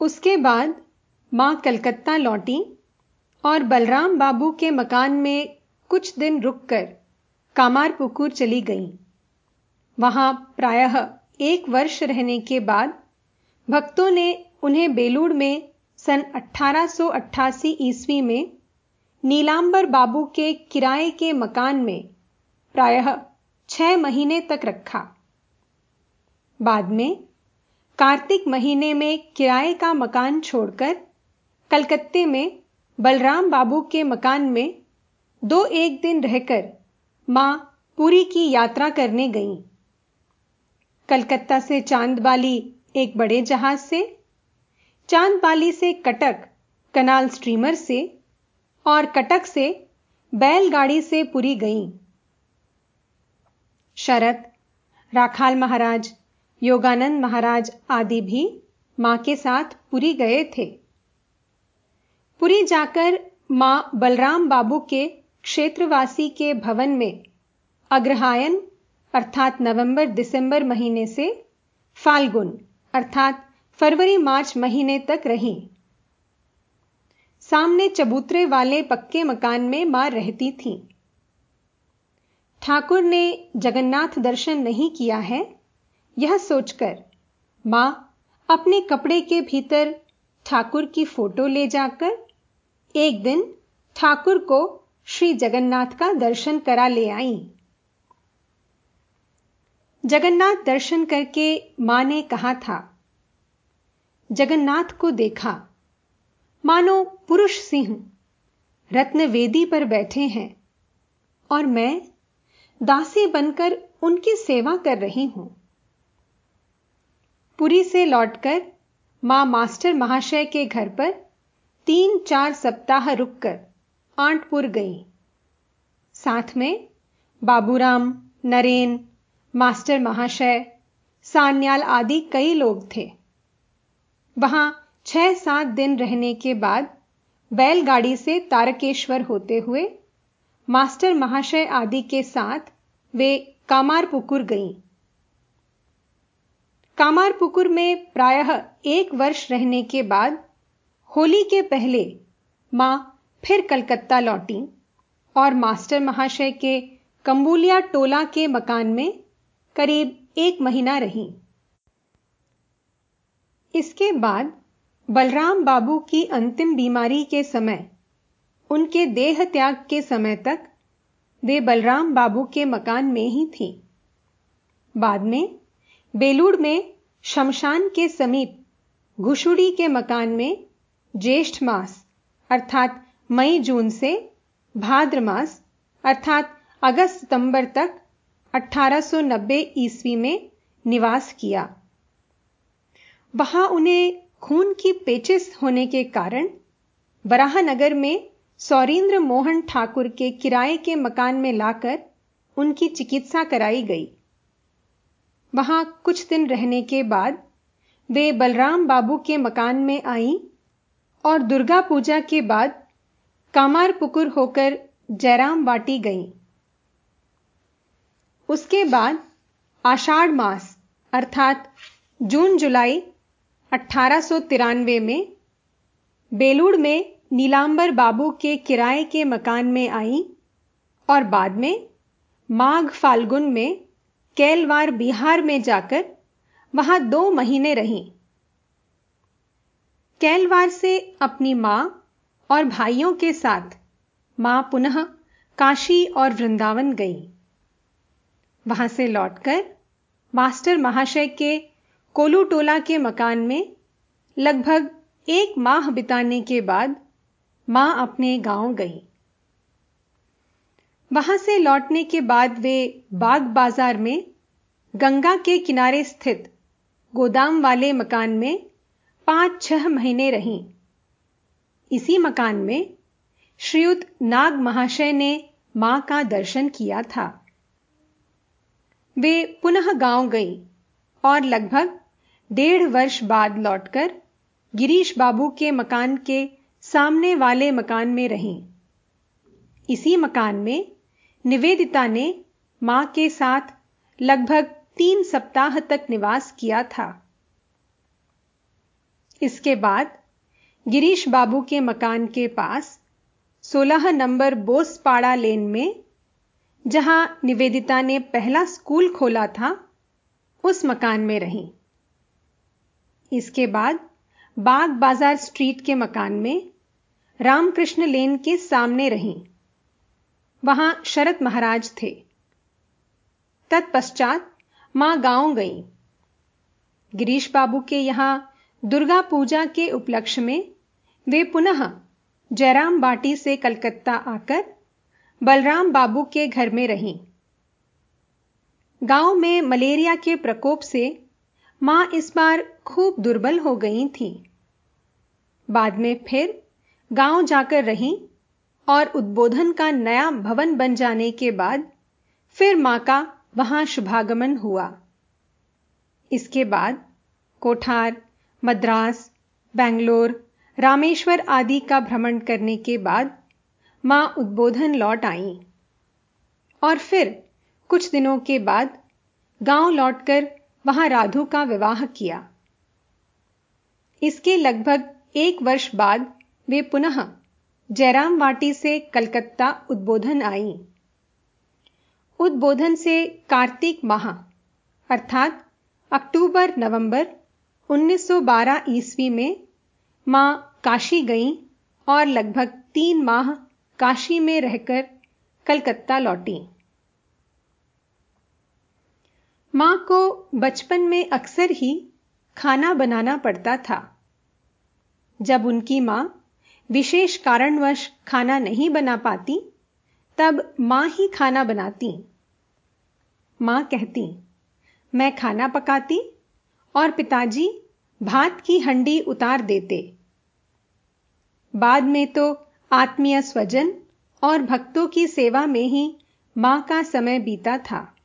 उसके बाद माँ कलकत्ता लौटी और बलराम बाबू के मकान में कुछ दिन रुककर कामार कामारपुकुर चली गईं। वहाँ प्रायः एक वर्ष रहने के बाद भक्तों ने उन्हें बेलूड़ में सन 1888 ईस्वी में नीलांबर बाबू के किराए के मकान में प्रायः छह महीने तक रखा। बाद में कार्तिक महीने में किराए का मकान छोड़कर कलकत्ते में बलराम बाबू के मकान में दो एक दिन रहकर माँ पुरी की यात्रा करने गईं। कलकत्ता से चांदबाली एक बड़े जहाज़ से, चांदबाली से कटक कनाल स्ट्रीमर से और कटक से बैलगाड़ी से पुरी गईं। शरद राखाल महाराज योगानंद महाराज आदि भी माँ के साथ पुरी गए थे। पुरी जाकर माँ बलराम बाबू के क्षेत्रवासी के भवन में अग्रहायन, अर्थात नवंबर दिसंबर महीने से फाल्गुन, अर्थात फरवरी मार्च महीने तक रही। सामने चबूतरे वाले पक्के मकान में माँ रहती थी। ठाकुर ने जगन्नाथ दर्शन नहीं किया है यह सोचकर माँ अपने कपड़े के भीतर ठाकुर की फ़ोटो ले जाकर एक दिन ठाकुर को श्री जगन्नाथ का दर्शन करा ले आई। जगन्नाथ दर्शन करके माँ ने कहा था, जगन्नाथ को देखा। मानो पुरुष सिंह रत्न वेदी पर बैठे हैं और मैं दासी बनकर उनकी सेवा कर रही हूँ। पुरी से लौटकर माँ मास्टर महाशय के घर पर तीन चार सप्ताह रुककर आंटपुर गई। साथ में बाबूराम, नरेन, मास्टर महाशय, सान्याल आदि कई लोग थे। वहाँ छह सात दिन रहने के बाद बैलगाड़ी से तारकेश्वर होते हुए मास्टर महाशय आदि के साथ वे कामारपुकुर गईं। कामारपुकुर में प्रायः एक वर्ष रहने के बाद होली के पहले माँ फिर कलकत्ता लौटी और मास्टर महाशय के कंबुलिया टोला के मकान में करीब एक महीना रही। इसके बाद बलराम बाबू की अंतिम बीमारी के समय, उनके देह त्याग के समय तक वे बलराम बाबू के मकान में ही थी। बाद में बेलूड़ में शमशान के समीप घुषुड़ी के मकान में ज्येष्ठ मास, अर्थात मई जून से भाद्र मास, अर्थात अगस्त सितंबर तक 1890 ईस्वी में निवास किया। वहाँ उन्हें खून की पेचिस होने के कारण बराहनगर में सौरेंद्र मोहन ठाकुर के किराए के मकान में लाकर उनकी चिकित्सा कराई गई। वहाँ कुछ दिन रहने के बाद वे बलराम बाबू के मकान में आईं और दुर्गा पूजा के बाद कामारपुकुर होकर जयराम वाटी गईं। उसके बाद आषाढ़ मास, अर्थात जून जुलाई अठारह सौ तिरानवे में बेलूड़ में नीलांबर बाबू के किराए के मकान में आई और बाद में माघ फाल्गुन में कैलवार बिहार में जाकर वहाँ दो महीने रही। कैलवार से अपनी माँ और भाइयों के साथ माँ पुनः काशी और वृंदावन गई। वहाँ से लौटकर मास्टर महाशय के कोलूटोला के मकान में लगभग एक माह बिताने के बाद माँ अपने गाँव गई। वहाँ से लौटने के बाद वे बाग बाज़ार में गंगा के किनारे स्थित गोदाम वाले मकान में पाँच छह महीने रहीं। इसी मकान में श्रीयुत नाग महाशय ने माँ का दर्शन किया था। वे पुनः गाँव गई और लगभग डेढ़ वर्ष बाद लौटकर गिरीश बाबू के मकान के सामने वाले मकान में रहीं। इसी मकान में निवेदिता ने माँ के साथ लगभग तीन सप्ताह तक निवास किया था। इसके बाद गिरीश बाबू के मकान के पास 16 नंबर बोसपाड़ा लेन में, जहाँ निवेदिता ने पहला स्कूल खोला था, उस मकान में रही। इसके बाद बाग बाज़ार स्ट्रीट के मकान में रामकृष्ण लेन के सामने रही। वहाँ शरत महाराज थे। तत्पश्चात माँ गाँव गई। गिरीश बाबू के यहाँ दुर्गा पूजा के उपलक्ष्य में वे पुनः जयराम बाटी से कलकत्ता आकर बलराम बाबू के घर में रहीं। गाँव में मलेरिया के प्रकोप से माँ इस बार खूब दुर्बल हो गई थी। बाद में फिर गाँव जाकर रहीं और उद्बोधन का नया भवन बन जाने के बाद फिर माँ का वहाँ शुभागमन हुआ। इसके बाद कोठार, मद्रास, बेंगलोर, रामेश्वर आदि का भ्रमण करने के बाद माँ उद्बोधन लौट आई। और फिर कुछ दिनों के बाद गाँव लौटकर वहाँ राधु का विवाह किया। इसके लगभग एक वर्ष बाद वे पुनः जयराम वाटी से कलकत्ता उद्बोधन आई। उद्बोधन से कार्तिक माह, अर्थात अक्टूबर, नवंबर 1912 ईस्वी में माँ काशी गईं और लगभग तीन माह काशी में रहकर कलकत्ता लौटी। माँ को बचपन में अक्सर ही खाना बनाना पड़ता था। जब उनकी माँ विशेष कारणवश खाना नहीं बना पाती, तब माँ ही खाना बनाती। माँ कहती, मैं खाना पकाती और पिताजी भात की हंडी उतार देते। बाद में तो आत्मीय स्वजन और भक्तों की सेवा में ही माँ का समय बीता था।